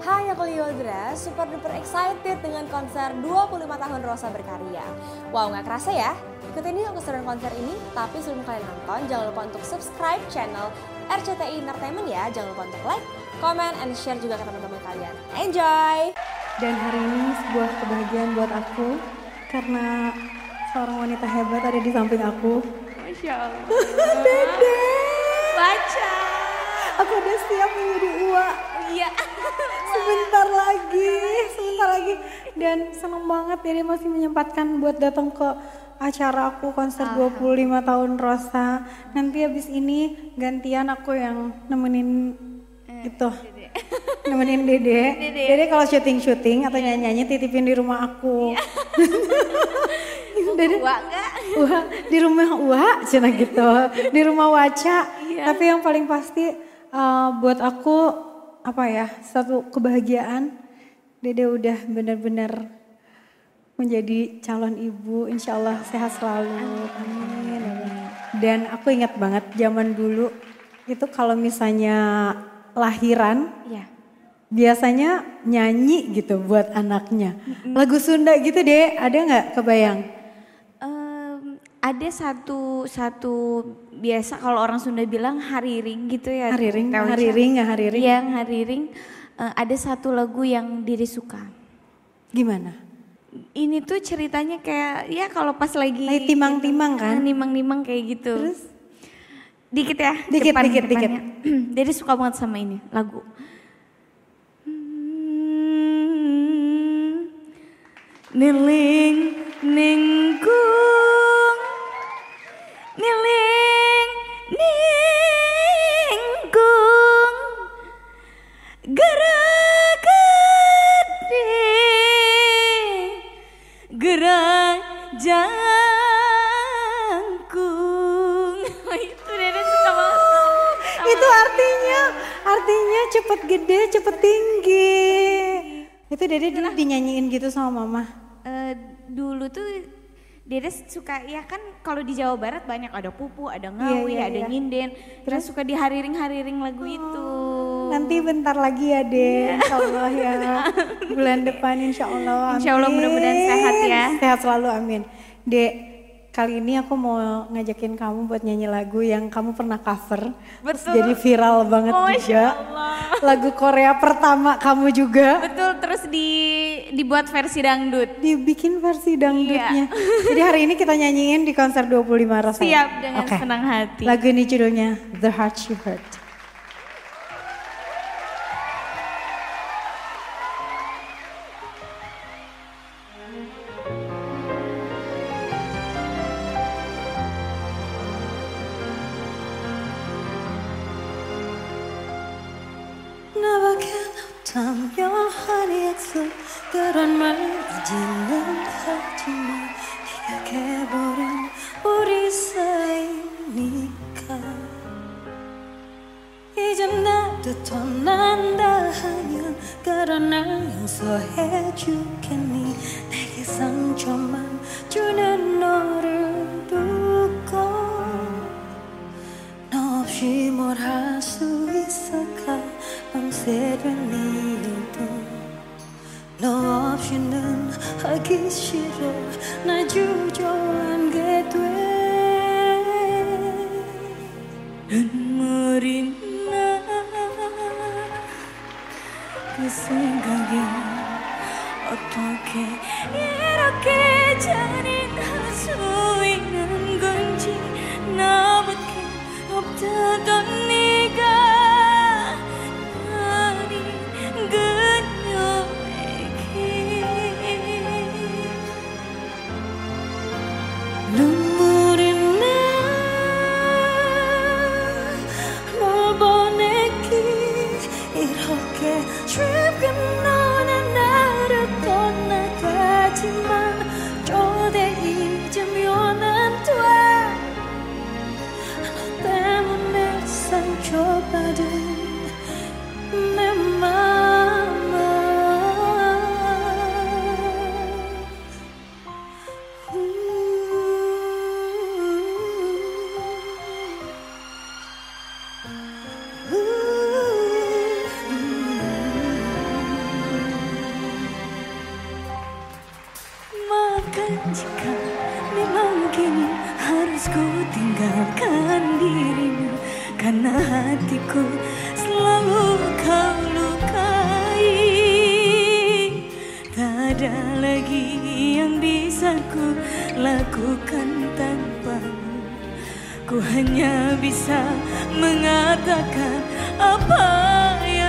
Hai aku Liodra, super duper excited dengan konser 25 tahun Rosa berkarya. Wow gak kerasa ya? Ikutin yuk keseruan konser ini, tapi sebelum kalian nonton jangan lupa untuk subscribe channel RCTI Entertainment ya. Jangan lupa untuk like, comment, and share juga ke teman-teman kalian. Enjoy! Dan hari ini sebuah kebahagiaan buat aku karena seorang wanita hebat ada di samping aku. Masya Allah. Dede, Baca. Aku udah siap menjadi Ua. Iya. Sebentar lagi, sebentar lagi. Dan seneng banget Dede masih menyempatkan buat datang ke acara aku konser 25 tahun Rosa. Nanti habis ini gantian aku yang nemenin gitu. Nemenin Dede. Dede, kalau syuting-syuting atau nyanyi-nyanyi titipin di rumah aku. Dede, Wah enggak? Di rumah Wah, cina gitu. Di rumah Waca. Tapi yang paling pasti eh, buat aku apa ya, satu kebahagiaan. Dede udah benar-benar menjadi calon ibu, insya Allah sehat selalu. Amin. Dan aku ingat banget zaman dulu itu kalau misalnya lahiran, Iya. biasanya nyanyi gitu buat anaknya. Lagu Sunda gitu deh, ada nggak kebayang? Em, ada satu satu biasa kalau orang Sunda bilang hariring gitu ya. Hariring, hariring ya hariring. Iya, hariring. Eh, ada satu lagu yang diri suka. Gimana? Ini tuh ceritanya kayak ya kalau pas lagi timang-timang kan? Nimang-nimang kayak gitu. Terus? Dikit ya. Dikit, depan- dikit, dikit. Jadi suka banget sama ini lagu. Niling ningkung Gerak jangkung Itu Dede suka banget Itu artinya, artinya cepet gede, cepet tinggi. Itu Dede dulu dinyanyiin gitu sama mama. Eh, dulu tuh Dede suka ya kan kalau di Jawa Barat banyak ada pupu, ada ngawi, iya, ada iya. nyinden. Terus suka dihariring-hariring lagu itu. Nanti bentar lagi ya deh, insya Allah ya. Bulan depan insya Allah. Insya Allah amin. mudah-mudahan sehat ya. Sehat selalu amin. Dek, kali ini aku mau ngajakin kamu buat nyanyi lagu yang kamu pernah cover. Betul. jadi viral banget Masya juga. Allah. Lagu Korea pertama kamu juga. Betul, terus di dibuat versi dangdut. Dibikin versi dangdutnya. Iya. Jadi hari ini kita nyanyiin di konser 25 Rosa. Siap dengan Oke. senang hati. Lagu ini judulnya The Heart You Hurt. 나밖에 없다며 하니 약속 그런 말 이제는 하지마 시작해버린 우리 사이니까. 이제 나도 떠난다 하면 그런 날 용서해 주겠니? 내게 상처만 주는 너를 두고 너 없이 뭘 할 수 있을까 밤새는 이유도 너 없이는 하기 싫어. 날 주저앉게 돼. 눈물이 나. 그 생각에 어떻게 이렇게 잔인할 수 jika memang kini harus ku tinggalkan dirimu Karena hatiku selalu kau lukai. Tak ada lagi yang bisa ku lakukan tanpamu. Ku hanya bisa mengatakan apa yang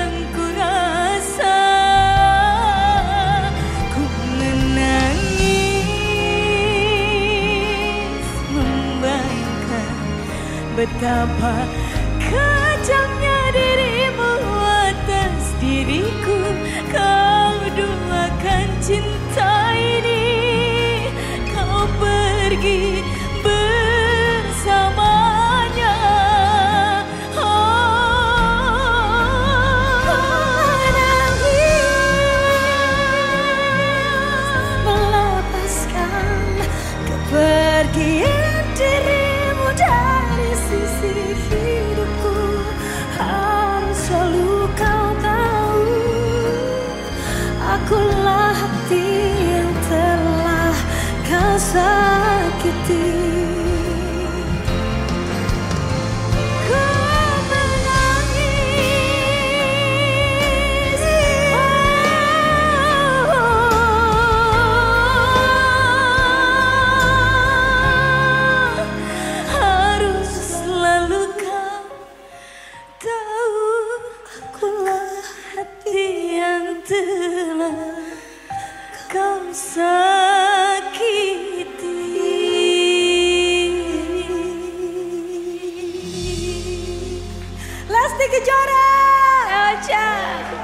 betapa kejamnya dirimu atas diriku? Kau duakan cinta ini Kau pergi Gusti Kejora. Ocha.